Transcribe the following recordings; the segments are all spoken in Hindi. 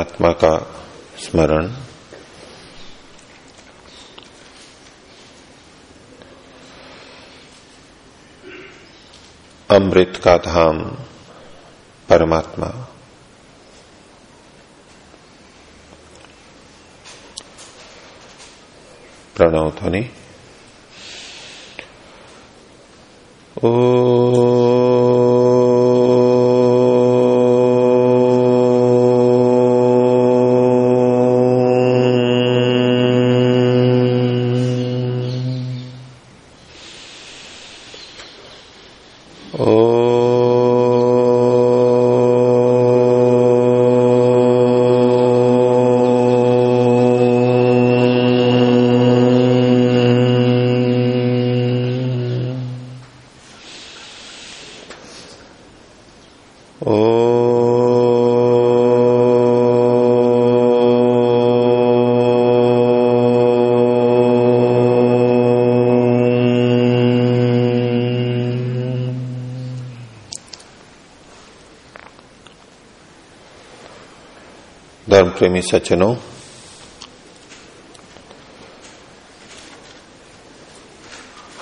आत्मा का स्मरण। अमृत का धाम परमात्मा। प्रणव ध्वनि। ओ प्रेमी सज्जनों,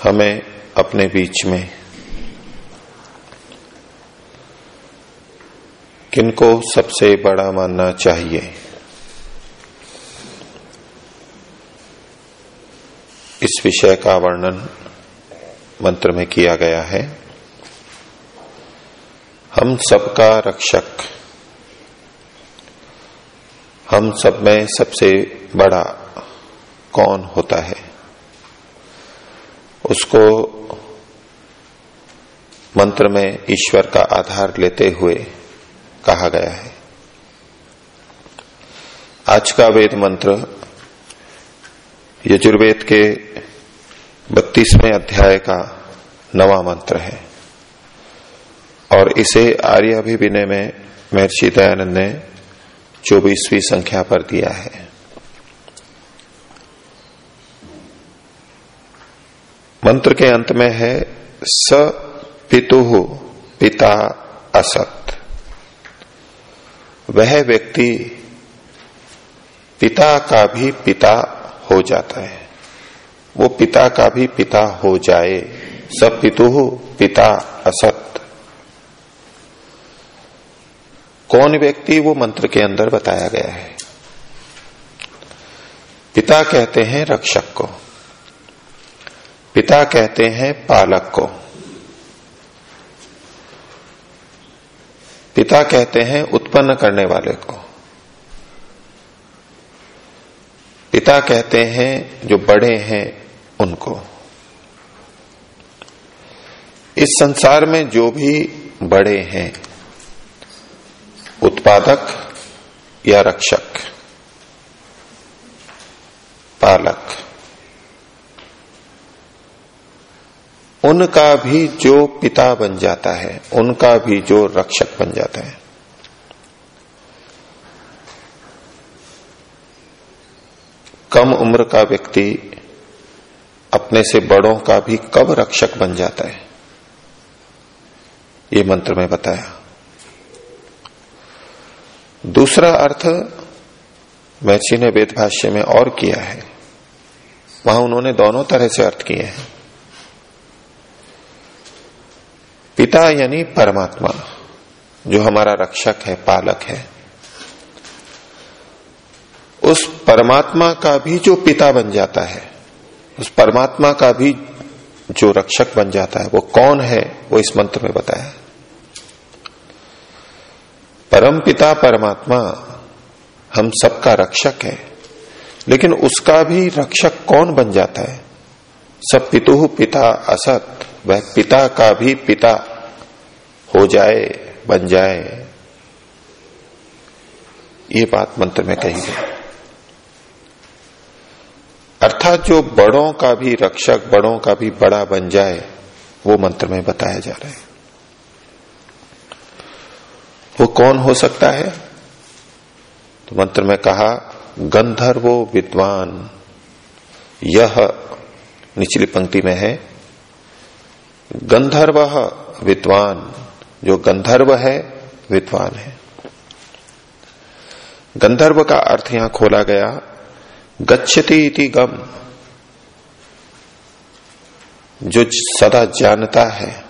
हमें अपने बीच में किनको सबसे बड़ा मानना चाहिए? इस विषय का वर्णन मंत्र में किया गया है। हम सबका रक्षक हम सब में सबसे बड़ा कौन होता है? उसको मंत्र में ईश्वर का आधार लेते हुए कहा गया है। आज का वेद मंत्र यजुर्वेद के बत्तीसवें अध्याय का नवा मंत्र है। और इसे आर्य अभिविनय में महर्षि दयानंद ने चौबीसवीं संख्या पर दिया है। मंत्र के अंत में है, स पितु पिता असत। वह व्यक्ति पिता का भी पिता हो जाता है। वो पिता का भी पिता हो जाए। सब पितु पिता असत। कौन व्यक्ति वो मंत्र के अंदर बताया गया है? पिता कहते हैं रक्षक को। पिता कहते हैं पालक को। पिता कहते हैं उत्पन्न करने वाले को। पिता कहते हैं जो बड़े हैं उनको। इस संसार में जो भी बड़े हैं उत्पादक या रक्षक? पालक। उनका भी जो पिता बन जाता है, उनका भी जो रक्षक बन जाता है। कम उम्र का व्यक्ति अपने से बड़ों का भी कब रक्षक बन जाता है? ये मंत्र में बताया। दूसरा अर्थ महर्षि ने वेद भाष्य में और किया है। वहाँ उन्होंने दोनों तरह से अर्थ किए हैं। पिता यानी परमात्मा, जो हमारा रक्षक है, पालक है, उस परमात्मा का भी जो पिता बन जाता है, उस परमात्मा का भी जो रक्षक बन जाता है, वो कौन है, वो इस मंत्र में बताया। परम पिता परमात्मा, हम सबका रक्षक है। लेकिन उसका भी रक्षक कौन बन जाता है? सब पितु पिता असत, वह पिता का भी पिता हो जाए, बन जाए। ये बात मंत्र में कही गई। अर्थात जो बड़ों का भी रक्षक, बड़ों का भी बड़ा बन जाए, वो मंत्र में बताया जा रहा है। वो कौन हो सकता है? तो मंत्र में कहा, गंधर्वो विद्वान, यह निचली पंक्ति में है। गंधर्व विद्वान, जो गंधर्व है, विद्वान है। गंधर्व का अर्थ यहाँ खोला गया, गच्छति इति गम, जो सदा जानता है।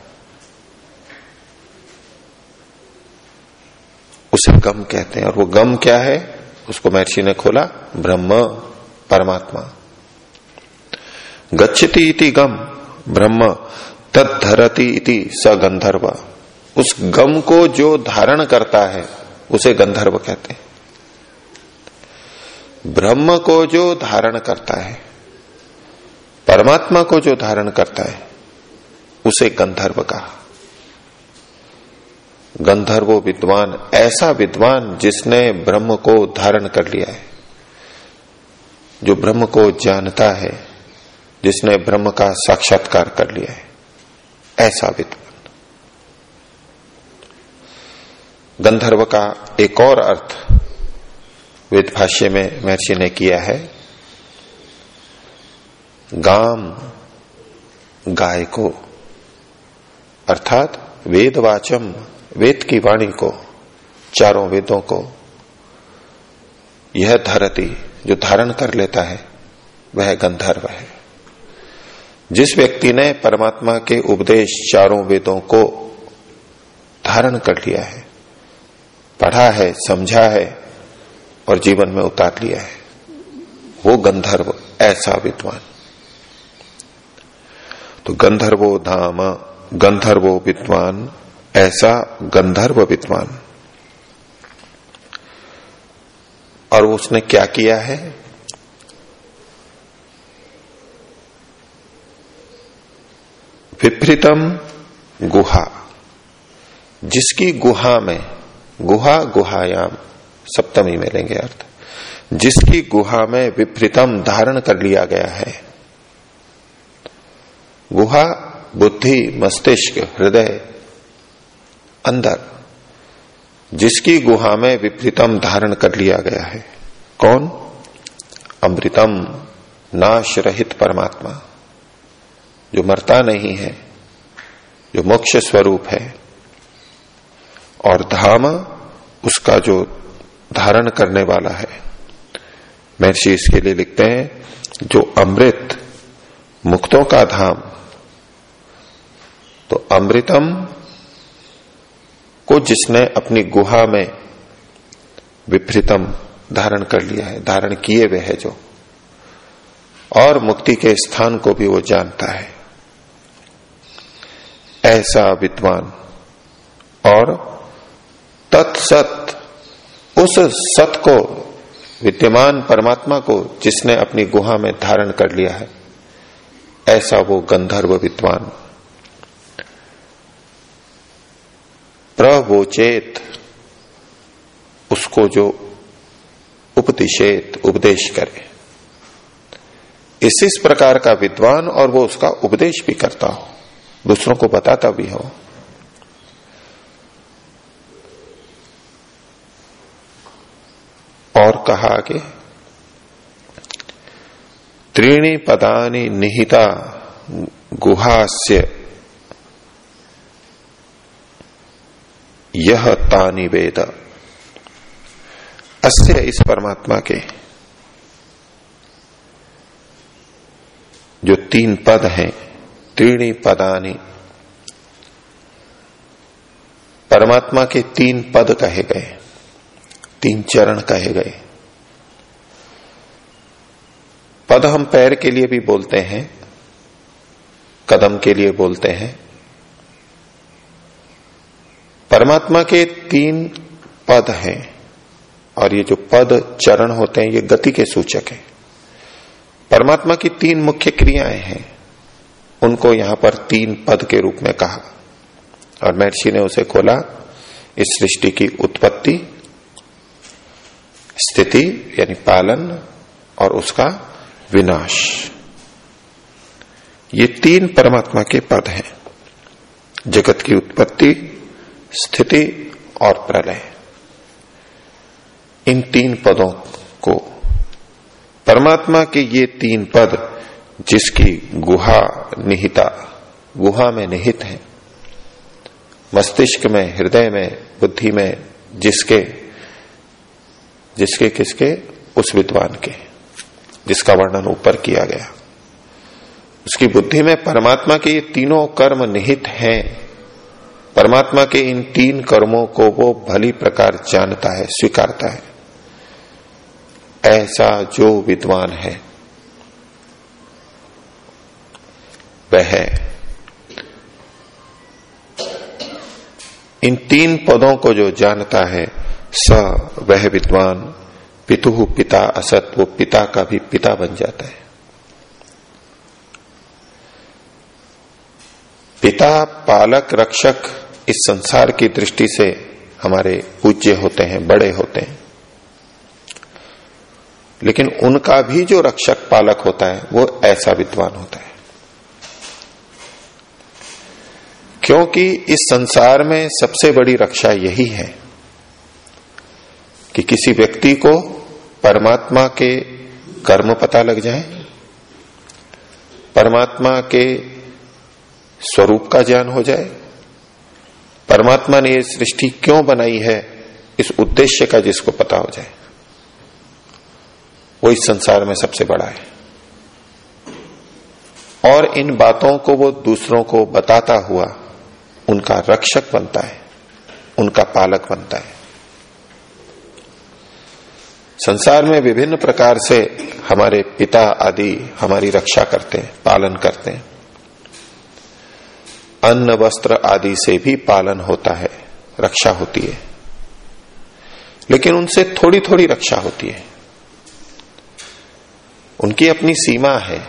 उसे गम कहते हैं। और वो गम क्या है? उसको महर्षि ने खोला, ब्रह्म परमात्मा। गच्छति इति गम, ब्रह्म तद्धरती इति स गंधर्व उस गम को जो धारण करता है, उसे गंधर्व कहते हैं। ब्रह्म को जो धारण करता है, परमात्मा को जो धारण करता है, उसे गंधर्व कहा। गंधर्वो विद्वान, ऐसा विद्वान जिसने ब्रह्म को धारण कर लिया है, जो ब्रह्म को जानता है, जिसने ब्रह्म का साक्षात्कार कर लिया है, ऐसा विद्वान। गंधर्व का एक और अर्थ वेद भाष्य में महर्षि ने किया है, गाम गाय को अर्थात वेदवाचम वेद की वाणी को, चारों वेदों को, यह धरती जो धारण कर लेता है, वह गंधर्व है। जिस व्यक्ति ने परमात्मा के उपदेश चारों वेदों को धारण कर लिया है, पढ़ा है, समझा है और जीवन में उतार लिया है, वो गंधर्व ऐसा विद्वान। तो गंधर्वो धाम, गंधर्वो विद्वान ऐसा गंधर्व विद्वान। और उसने क्या किया है? विपरीतम गुहा। जिसकी गुहा में, गुहा गुहायाम, सप्तमी में लेंगे अर्थ। जिसकी गुहा में विपरीतम धारण कर लिया गया है। गुहा, बुद्धि, मस्तिष्क, हृदय अंदर, जिसकी गुहा में विपरीतम धारण कर लिया गया है। कौन? अमृतम नाश रहित परमात्मा। जो मरता नहीं है, जो मोक्ष स्वरूप है। और धाम उसका जो धारण करने वाला है। महर्षि इसके लिए लिखते हैं, जो अमृत मुक्तों का धाम तो अमृतम को जिसने अपनी गुहा में विपरीतम धारण कर लिया है, धारण किए हुए है जो। और मुक्ति के स्थान को भी वो जानता है। ऐसा विद्वान। और तत्सत उस सत को, विद्यमान परमात्मा को जिसने अपनी गुहा में धारण कर लिया है, ऐसा वो गंधर्व विद्वान। प्रवोचेत उसको जो उपदिशेत, उपदेश करे। इस इस प्रकार का विद्वान और वो उसका उपदेश भी करता हो। दूसरों को बताता भी हो। और कहा आगे त्रीणी पदानी निहिता गुहास्य यह तानि वेद। अस्य इस परमात्मा के। जो तीन पद हैं, त्रीणी पदानी। परमात्मा के तीन पद कहे गए, तीन चरण कहे गए। पद हम पैर के लिए भी बोलते हैं, कदम के लिए बोलते हैं। परमात्मा के तीन पद हैं और ये जो पद चरण होते हैं, ये गति के सूचक हैं। परमात्मा की तीन मुख्य क्रियाएँ हैं, उनको यहाँ पर तीन पद के रूप में कहा। और महर्षि ने उसे खोला, इस सृष्टि की उत्पत्ति, स्थिति, यानी पालन, और उसका विनाश। ये तीन परमात्मा के पद हैं, जगत की उत्पत्ति स्थिति और प्रलय। इन तीन पदों को परमात्मा के ये तीन पद जिसकी गुहा निहिता, गुहा में निहित है, मस्तिष्क में, हृदय में, बुद्धि में, जिसके जिसके किसके? उस विद्वान के, जिसका वर्णन ऊपर किया गया। उसकी बुद्धि में परमात्मा के ये तीनों कर्म निहित हैं। परमात्मा के इन तीन कर्मों को वो भली प्रकार जानता है, स्वीकारता है। ऐसा जो विद्वान है, वह इन तीन पदों को जो जानता है, स वह विद्वान, पितु पिता, असत वो पिता का भी पिता बन जाता है। पिता, पालक, रक्षक इस संसार की दृष्टि से हमारे पूज्य होते हैं, बड़े होते हैं। लेकिन उनका भी जो रक्षक पालक होता है, वो ऐसा विद्वान होता है। क्योंकि इस संसार में सबसे बड़ी रक्षा यही है कि किसी व्यक्ति को परमात्मा के कर्म पता लग जाए, परमात्मा के स्वरूप का ज्ञान हो जाए परमात्मा ने ये सृष्टि क्यों बनाई है? इस उद्देश्य का जिसको पता हो जाए। वो इस संसार में सबसे बड़ा है। और इन बातों को वो दूसरों को बताता हुआ उनका रक्षक बनता है, उनका पालक बनता है। संसार में विभिन्न प्रकार से हमारे पिता आदि हमारी रक्षा करते हैं, पालन करते हैं। अन्न, वस्त्र आदि से भी पालन होता है, रक्षा होती है। लेकिन उनसे थोड़ी थोड़ी रक्षा होती है। उनकी अपनी सीमा है।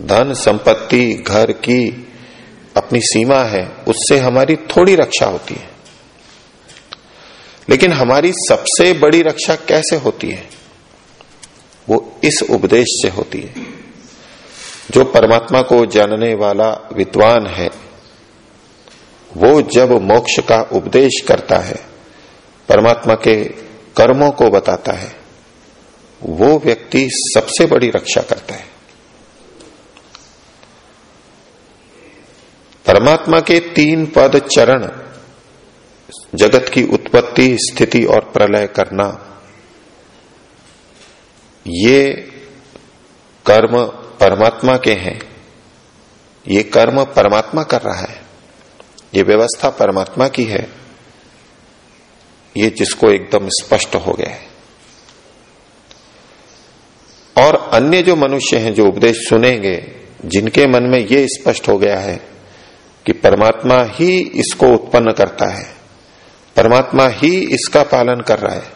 धन, संपत्ति, घर की अपनी सीमा है, उससे हमारी थोड़ी रक्षा होती है। लेकिन हमारी सबसे बड़ी रक्षा कैसे होती है? वो इस उपदेश से होती है। जो परमात्मा को जानने वाला विद्वान है, वो जब मोक्ष का उपदेश करता है, परमात्मा के कर्मों को बताता है, वो व्यक्ति सबसे बड़ी रक्षा करता है। परमात्मा के तीन पद चरण, जगत की उत्पत्ति, स्थिति और प्रलय करना, ये कर्म परमात्मा के हैं। ये कर्म परमात्मा कर रहा है। ये व्यवस्था परमात्मा की है। ये जिसको एकदम स्पष्ट हो गया है। और अन्य जो मनुष्य हैं जो उपदेश सुनेंगे, जिनके मन में ये स्पष्ट हो गया है कि परमात्मा ही इसको उत्पन्न करता है। परमात्मा ही इसका पालन कर रहा है।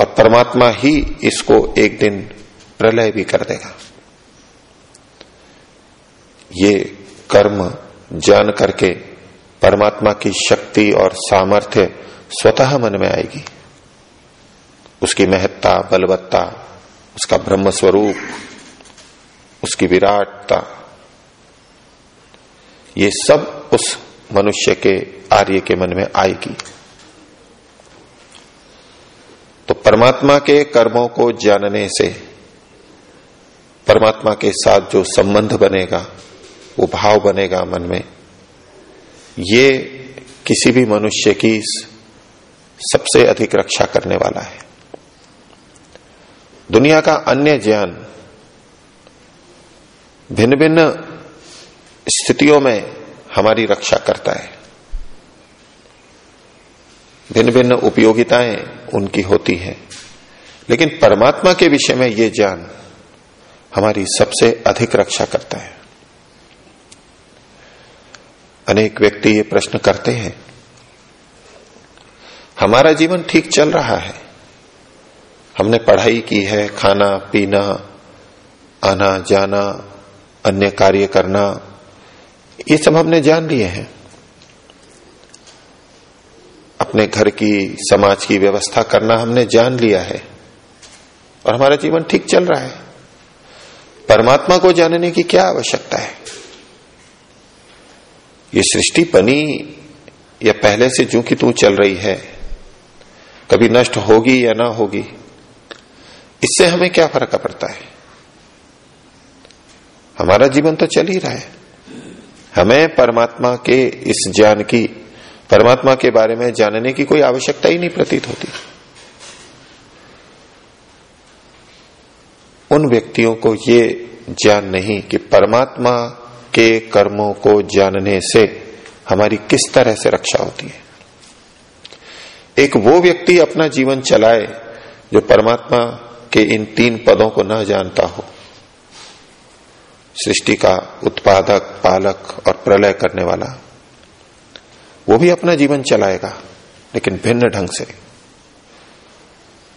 और परमात्मा ही इसको एक दिन प्रलय भी कर देगा। ये कर्म जान करके परमात्मा की शक्ति और सामर्थ्य स्वतः मन में आएगी। उसकी महत्ता, बलवत्ता, उसका ब्रह्म स्वरूप उसकी विराटता, ये सब उस मनुष्य के, आर्य के मन में आएगी। तो परमात्मा के कर्मों को जानने से परमात्मा के साथ जो संबंध बनेगा, वो भाव बनेगा मन में। ये किसी भी मनुष्य की सबसे अधिक रक्षा करने वाला है। दुनिया का अन्य ज्ञान भिन्न भिन्न स्थितियों में हमारी रक्षा करता है। भिन्न भिन्न उपयोगिताएँ उनकी होती हैं। लेकिन परमात्मा के विषय में ये ज्ञान हमारी सबसे अधिक रक्षा करता है। अनेक व्यक्ति ये प्रश्न करते हैं, हमारा जीवन ठीक चल रहा है? हमने पढ़ाई की है, खाना, पीना, आना, जाना, अन्य कार्य करना, ये सब हमने जान लिए हैं। अपने घर की, समाज की व्यवस्था करना हमने जान लिया है और हमारा जीवन ठीक चल रहा है। परमात्मा को जानने की क्या आवश्यकता है? ये सृष्टि बनी या पहले से जो कि तू चल रही है, कभी नष्ट होगी या ना होगी, इससे हमें क्या फ़र्क पड़ता है? हमारा जीवन तो चल ही रहा है। हमें परमात्मा के इस ज्ञान की, परमात्मा के बारे में जानने की कोई आवश्यकता ही नहीं प्रतीत होती। उन व्यक्तियों को ये ज्ञान नहीं कि परमात्मा के कर्मों को जानने से हमारी किस तरह से रक्षा होती है। एक वो व्यक्ति अपना जीवन चलाए जो परमात्मा के इन तीन पदों को न जानता हो। सृष्टि का उत्पादक, पालक और प्रलय करने वाला, वो भी अपना जीवन चलाएगा, लेकिन भिन्न ढंग से।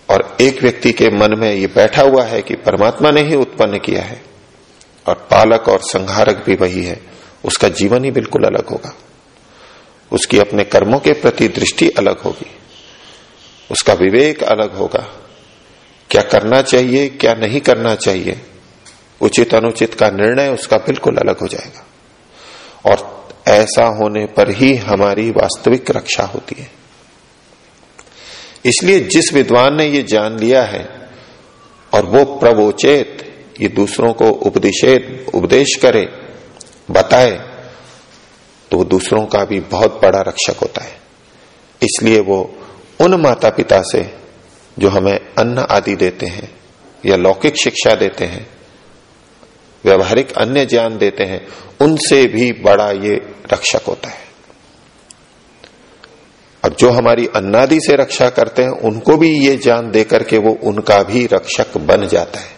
और एक व्यक्ति के मन में ये बैठा हुआ है कि परमात्मा ने ही उत्पन्न किया है और पालक और संहारक भी वही है, उसका जीवन ही बिल्कुल अलग होगा। उसकी अपने कर्मों के प्रति दृष्टि अलग होगी। उसका विवेक अलग होगा। क्या करना चाहिए, क्या नहीं करना चाहिए, उचित अनुचित का निर्णय उसका बिल्कुल अलग हो जाएगा। और ऐसा होने पर ही हमारी वास्तविक रक्षा होती है। इसलिए जिस विद्वान ने ये जान लिया है और वो प्रवोचेत, ये दूसरों को उपदेशेत, उपदेश करे, बताए तो वो दूसरों का भी बहुत बड़ा रक्षक होता है। इसलिए वो उन माता पिता से जो हमें अन्न आदि देते हैं या लौकिक शिक्षा देते हैं, व्यवहारिक अन्य ज्ञान देते हैं, उनसे भी बड़ा ये रक्षक होता है। जो हमारी अन्नादि से रक्षा करते हैं, उनको भी ये ज्ञान देकर के वो उनका भी रक्षक बन जाता है।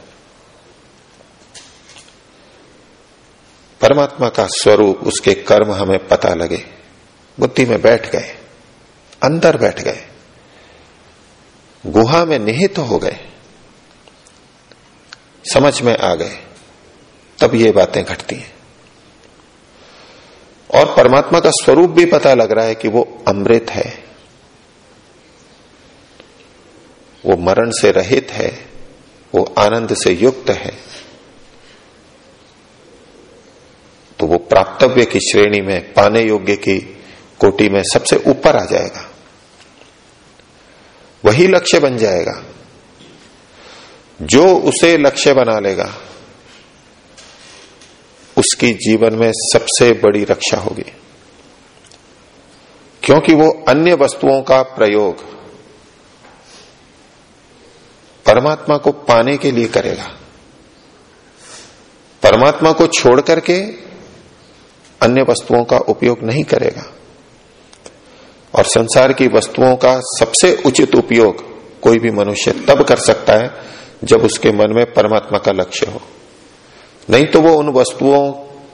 परमात्मा का स्वरूप, उसके कर्म हमें पता लगे। बुद्धि में बैठ गए, अंदर बैठ गए, गुहा में निहित हो गए, समझ में आ गए, तब ये बातें घटती हैं। और परमात्मा का स्वरूप भी पता लग रहा है कि वो अमृत है। वो मरण से रहित है, वो आनंद से युक्त है। तो वो प्राप्तव्य की श्रेणी में, पाने योग्य की कोटि में सबसे ऊपर आ जाएगा। वही लक्ष्य बन जाएगा। जो उसे लक्ष्य बना लेगा, उसकी जीवन में सबसे बड़ी रक्षा होगी। क्योंकि वो अन्य वस्तुओं का प्रयोग परमात्मा को पाने के लिए करेगा। परमात्मा को छोड़ करके अन्य वस्तुओं का उपयोग नहीं करेगा। और संसार की वस्तुओं का सबसे उचित उपयोग कोई भी मनुष्य तब कर सकता है, जब उसके मन में परमात्मा का लक्ष्य हो। नहीं तो वो उन वस्तुओं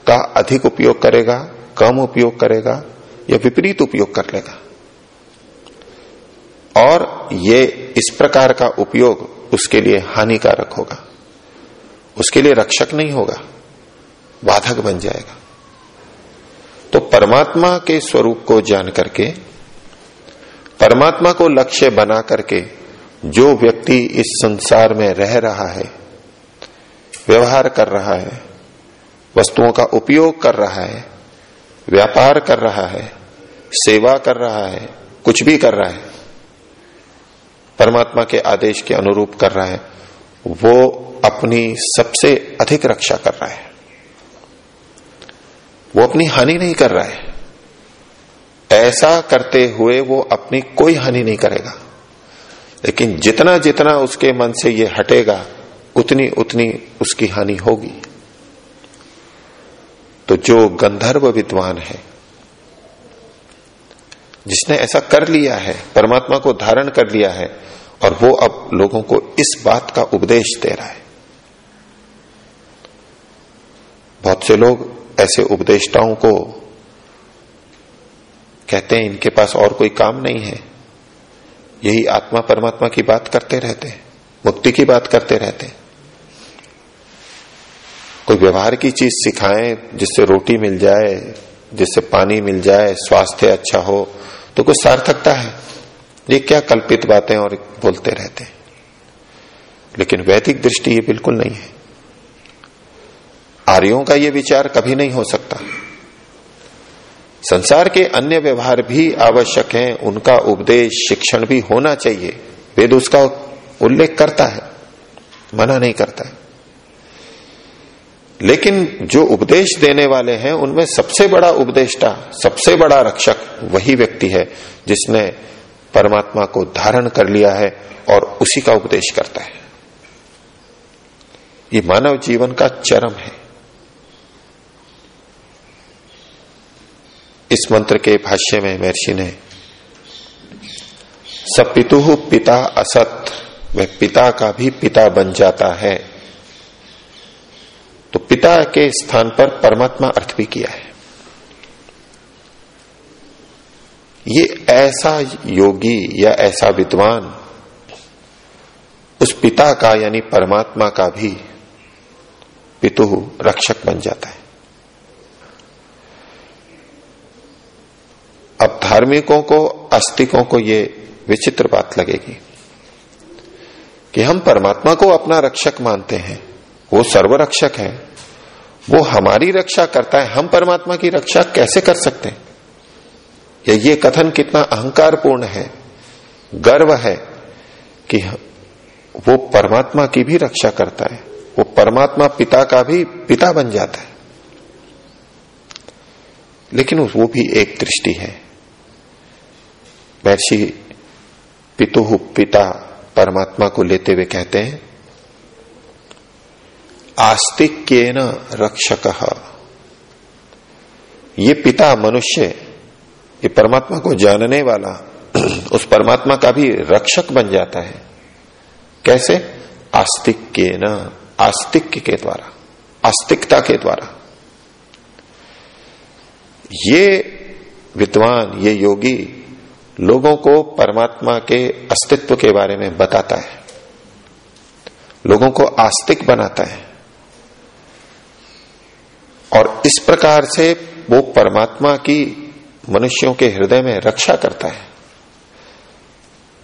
का अधिक उपयोग करेगा, कम उपयोग करेगा या विपरीत उपयोग कर लेगा। और ये इस प्रकार का उपयोग उसके लिए हानिकारक होगा। उसके लिए रक्षक नहीं होगा। बाधक बन जाएगा। तो परमात्मा के स्वरूप को जान करके, परमात्मा को लक्ष्य बना करके जो व्यक्ति इस संसार में रह रहा है, व्यवहार कर रहा है, वस्तुओं का उपयोग कर रहा है, व्यापार कर रहा है, सेवा कर रहा है, कुछ भी कर रहा है परमात्मा के आदेश के अनुरूप कर रहा है, वो अपनी सबसे अधिक रक्षा कर रहा है। वो अपनी हानि नहीं कर रहा है। ऐसा करते हुए वो अपनी कोई हानि नहीं करेगा। लेकिन जितना जितना उसके मन से ये हटेगा, उतनी उतनी उसकी हानि होगी। तो जो गंधर्व विद्वान है जिसने ऐसा कर लिया है, परमात्मा को धारण कर लिया है, और वो अब लोगों को इस बात का उपदेश दे रहा है। बहुत से लोग ऐसे उपदेष्टाओं को कहते हैं, इनके पास और कोई काम नहीं है। यही आत्मा परमात्मा की बात करते रहते हैं, मुक्ति की बात करते रहते हैं। कोई व्यवहार की चीज़ सिखाएँ, जिससे रोटी मिल जाए, जिससे पानी मिल जाए, स्वास्थ्य अच्छा हो तो कुछ सार्थकता है। ये क्या कल्पित बातें और बोलते रहते हैं? लेकिन वैदिक दृष्टि ये बिल्कुल नहीं है। आर्यों का ये विचार कभी नहीं हो सकता। संसार के अन्य व्यवहार भी आवश्यक हैं, उनका उपदेश, शिक्षण भी होना चाहिए। वेद उसका उल्लेख करता है, मना नहीं करता है। लेकिन जो उपदेश देने वाले हैं, उनमें सबसे बड़ा उपदेष्टा, सबसे बड़ा रक्षक वही व्यक्ति है, जिसने परमात्मा को धारण कर लिया है और उसी का उपदेश करता है। ये मानव जीवन का चरम है। इस मंत्र के भाष्य में महर्षि ने सपितु पिता असत, वह पिता का भी पिता बन जाता है। तो पिता के स्थान पर परमात्मा अर्थ भी किया है। ये ऐसा योगी या ऐसा विद्वान उस पिता का यानी परमात्मा का भी पितु रक्षक बन जाता है। अब धार्मिकों को, आस्तिकों को ये विचित्र बात लगेगी कि हम परमात्मा को अपना रक्षक मानते हैं। वो सर्वरक्षक है। वो हमारी रक्षा करता है। हम परमात्मा की रक्षा कैसे कर सकते हैं? या ये कथन कितना अहंकारपूर्ण है, गर्व है कि वो परमात्मा की भी रक्षा करता है। वो परमात्मा पिता का भी पिता बन जाता है। लेकिन वो भी एक दृष्टि है। महर्षि पितु पिता परमात्मा को लेते हुए कहते हैं आस्तिक न रक्षक। ये पिता मनुष्य, ये परमात्मा को जानने वाला, उस परमात्मा का भी रक्षक बन जाता है। कैसे? आस्तिक के न आस्तिक के द्वारा, आस्तिकता के द्वारा। ये विद्वान, ये योगी लोगों को परमात्मा के अस्तित्व के बारे में बताता है। लोगों को आस्तिक बनाता है। और इस प्रकार से वो परमात्मा की मनुष्यों के हृदय में रक्षा करता है।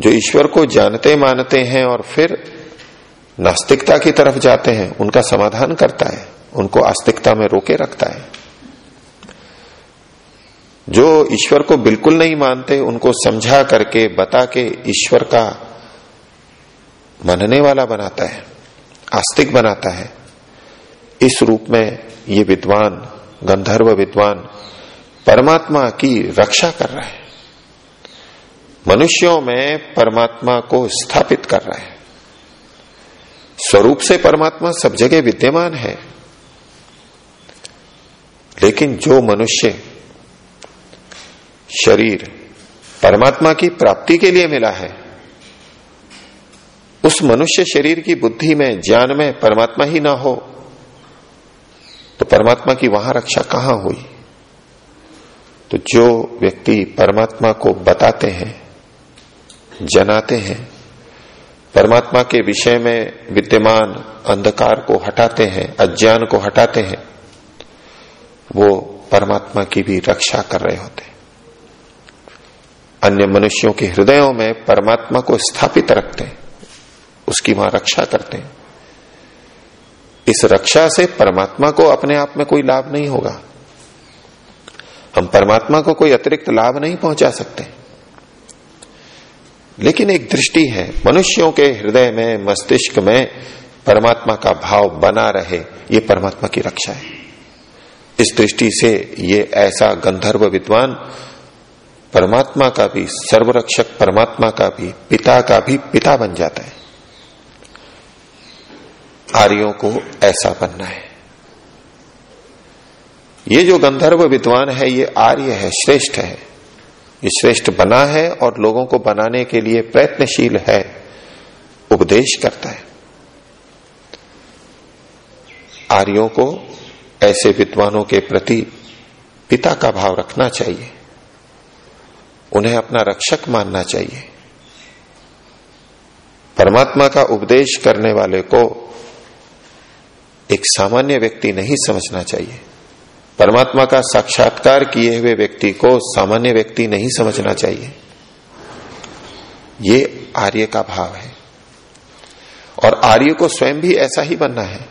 जो ईश्वर को जानते मानते हैं और फिर नास्तिकता की तरफ़ जाते हैं, उनका समाधान करता है, उनको आस्तिकता में रोके रखता है। जो ईश्वर को बिल्कुल नहीं मानते, उनको समझा करके, बता के ईश्वर का मनने वाला बनाता है, आस्तिक बनाता है, इस रूप में ये विद्वान, गंधर्व विद्वान, परमात्मा की रक्षा कर रहा है। मनुष्यों में परमात्मा को स्थापित कर रहा है। स्वरूप से परमात्मा सब जगह विद्यमान है। लेकिन जो मनुष्य शरीर परमात्मा की प्राप्ति के लिए मिला है, उस मनुष्य शरीर की बुद्धि में, ज्ञान में परमात्मा ही ना हो परमात्मा की वहाँ रक्षा कहाँ हुई? तो जो व्यक्ति परमात्मा को बताते हैं, जनाते हैं, परमात्मा के विषय में विद्यमान अंधकार को हटाते हैं, अज्ञान को हटाते हैं, वो परमात्मा की भी रक्षा कर रहे होते अन्य मनुष्यों के हृदयों में परमात्मा को स्थापित रखते हैं, उसकी वहाँ रक्षा करते हैं। इस रक्षा से परमात्मा को अपने आप में कोई लाभ नहीं होगा। हम परमात्मा को कोई अतिरिक्त लाभ नहीं पहुँचा सकते। लेकिन एक दृष्टि है, मनुष्यों के हृदय में, मस्तिष्क में परमात्मा का भाव बना रहे, ये परमात्मा की रक्षा है। इस दृष्टि से ये ऐसा गंधर्व विद्वान, परमात्मा का भी, सर्वरक्षक परमात्मा का भी, पिता का भी पिता बन जाता है। आर्यों को ऐसा बनना है। ये जो गंधर्व विद्वान है, ये आर्य है, श्रेष्ठ है। ये श्रेष्ठ बना है और लोगों को बनाने के लिए प्रयत्नशील है, उपदेश करता है। आर्यों को ऐसे विद्वानों के प्रति पिता का भाव रखना चाहिए। उन्हें अपना रक्षक मानना चाहिए। परमात्मा का उपदेश करने वाले को एक सामान्य व्यक्ति नहीं समझना चाहिए। परमात्मा का साक्षात्कार किए हुए व्यक्ति को सामान्य व्यक्ति नहीं समझना चाहिए। ये आर्य का भाव है। और आर्य को स्वयं भी ऐसा ही बनना है।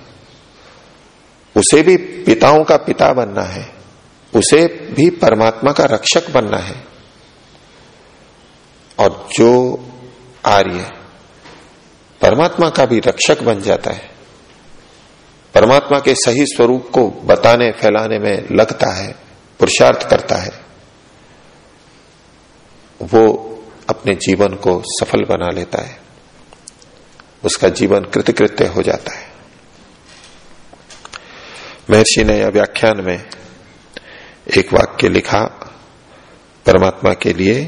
उसे भी पिताओं का पिता बनना है। उसे भी परमात्मा का रक्षक बनना है। और जो आर्य परमात्मा का भी रक्षक बन जाता है परमात्मा के सही स्वरूप को बताने, फैलाने में लगता है, पुरुषार्थ करता है। वो अपने जीवन को सफल बना लेता है। उसका जीवन कृतकृत्य हो जाता है। महर्षि ने व्याख्यान में एक वाक्य लिखा, परमात्मा के लिए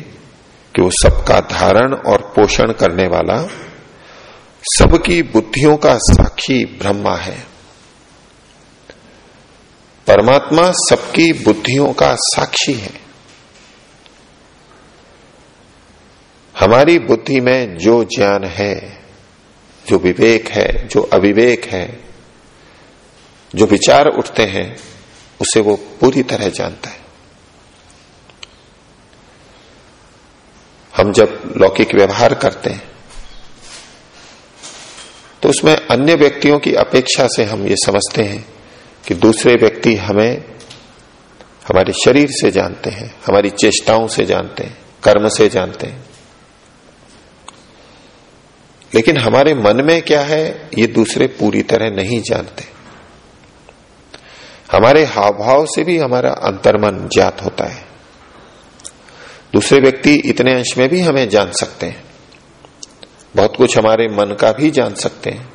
कि वो सबका धारण और पोषण करने वाला सबकी बुद्धियों का साक्षी ब्रह्मा है। परमात्मा सबकी बुद्धियों का साक्षी है। हमारी बुद्धि में जो ज्ञान है, जो विवेक है, जो अविवेक है, जो विचार उठते हैं, उसे वो पूरी तरह जानता है। हम जब लौकिक व्यवहार करते हैं तो उसमें अन्य व्यक्तियों की अपेक्षा से हम ये समझते हैं कि दूसरे व्यक्ति हमें, हमारे शरीर से जानते हैं, हमारी चेष्टाओं से जानते हैं, कर्म से जानते हैं। लेकिन हमारे मन में क्या है, ये दूसरे पूरी तरह नहीं जानते। हमारे हाव भाव से भी हमारा अंतर्मन ज्ञात होता है। दूसरे व्यक्ति इतने अंश में भी हमें जान सकते हैं। बहुत कुछ हमारे मन का भी जान सकते हैं।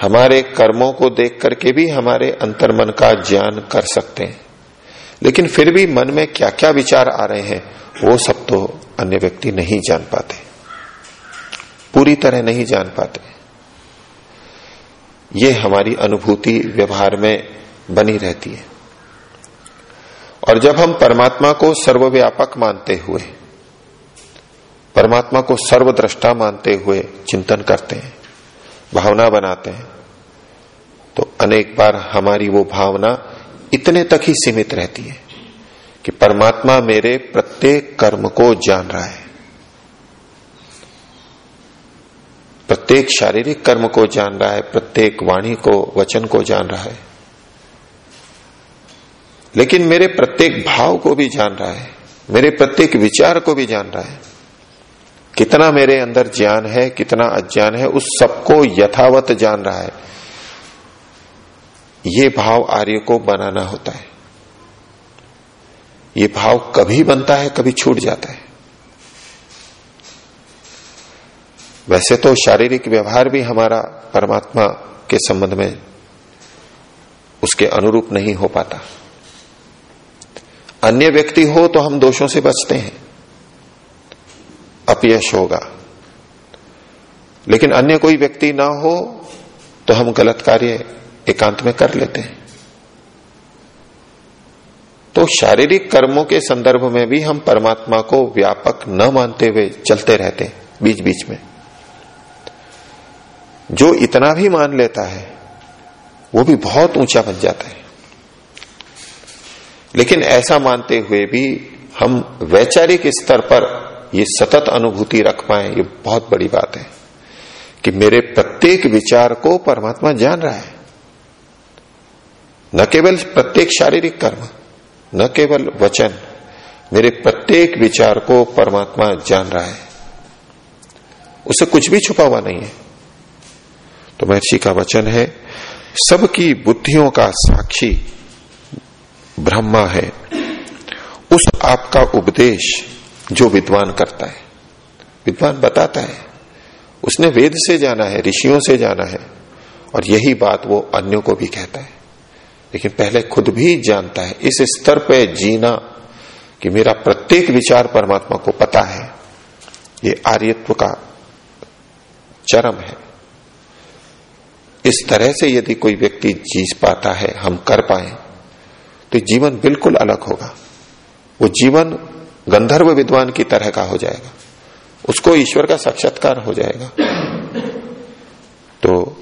हमारे कर्मों को देख करके भी हमारे अंतर्मन का ज्ञान कर सकते हैं। लेकिन फिर भी मन में क्या क्या विचार आ रहे हैं, वो सब तो अन्य व्यक्ति नहीं जान पाते। पूरी तरह नहीं जान पाते। ये हमारी अनुभूति व्यवहार में बनी रहती है। और जब हम परमात्मा को सर्वव्यापक मानते हुए, परमात्मा को सर्वद्रष्टा मानते हुए चिंतन करते हैं भावना बनाते हैं। तो अनेक बार हमारी वो भावना इतने तक ही सीमित रहती है कि परमात्मा मेरे प्रत्येक कर्म को जान रहा है। प्रत्येक शारीरिक कर्म को जान रहा है, प्रत्येक वाणी को, वचन को जान रहा है। लेकिन मेरे प्रत्येक भाव को भी जान रहा है, मेरे प्रत्येक विचार को भी जान रहा है। कितना मेरे अंदर ज्ञान है, कितना अज्ञान है, उस सबको यथावत जान रहा है। ये भाव आर्य को बनाना होता है। ये भाव कभी बनता है, कभी छूट जाता है। वैसे तो शारीरिक व्यवहार भी हमारा परमात्मा के संबंध में उसके अनुरूप नहीं हो पाता। अन्य व्यक्ति हो तो हम दोषों से बचते हैं। अपयश होगा। लेकिन अन्य कोई व्यक्ति ना हो तो हम गलत कार्य एकांत में कर लेते हैं। तो शारीरिक कर्मों के संदर्भ में भी हम परमात्मा को व्यापक न मानते हुए चलते रहते हैं बीच बीच में। जो इतना भी मान लेता है, वो भी बहुत ऊँचा बन जाता है। लेकिन ऐसा मानते हुए भी हम वैचारिक स्तर पर ये सतत अनुभूति रख पाए, ये बहुत बड़ी बात है कि मेरे प्रत्येक विचार को परमात्मा जान रहा है। न केवल प्रत्येक शारीरिक कर्म, न केवल वचन, मेरे प्रत्येक विचार को परमात्मा जान रहा है। उसे कुछ भी छुपा हुआ नहीं है। तो महर्षि का वचन है, सबकी बुद्धियों का साक्षी ब्रह्मा है। उस आपका उपदेश जो विद्वान करता है। विद्वान बताता है, उसने वेद से जाना है, ऋषियों से जाना है, और यही बात वो अन्यों को भी कहता है। लेकिन पहले खुद भी जानता है, इस स्तर पे जीना कि मेरा प्रत्येक विचार परमात्मा को पता है, ये आर्यत्व का चरम है। इस तरह से यदि कोई व्यक्ति जीस पाता है, हम कर पाए तो जीवन बिल्कुल अलग होगा। वो जीवन गंधर्व विद्वान की तरह का हो जाएगा। उसको ईश्वर का साक्षात्कार हो जाएगा। तो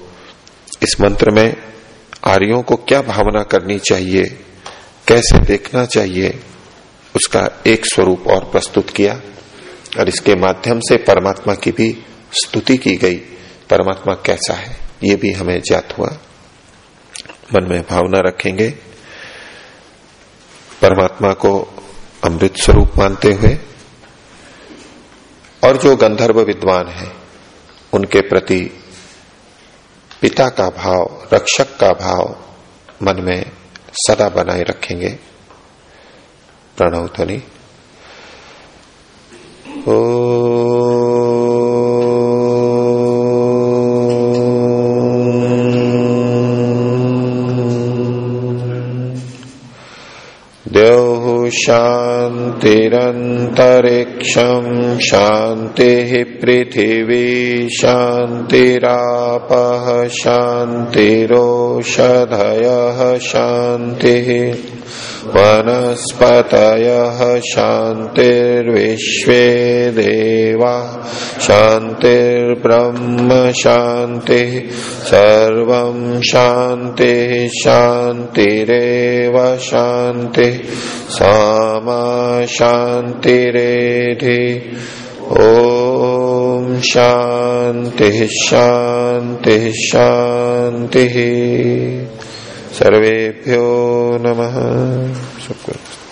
इस मंत्र में आर्यों को क्या भावना करनी चाहिए, कैसे देखना चाहिए, उसका एक स्वरूप और प्रस्तुत किया और इसके माध्यम से परमात्मा की भी स्तुति की गई। परमात्मा कैसा है, ये भी हमें ज्ञात हुआ। मन में भावना रखेंगे। परमात्मा को अमृत स्वरूप मानते हुए, और जो गंधर्व विद्वान हैं, उनके प्रति पिता का भाव, रक्षक का भाव मन में सदा बनाए रखेंगे। प्रणव ध्वनि। ओ शान्तिरन्तरिक्षम् शान्तिः पृथिवी शान्तिरापः शान्तिरोषधयः शान्तिः वनस्पतयः शान्तिर्विश्वे देवा। शान्तिर्ब्रह्म शान्तिः सर्वं शान्तिः शान्तिरेव शान्तिः सामा शान्तिरेधि ॐ शान्तिः शान्तिः शान्तिः सर्वेभ्यो नमः।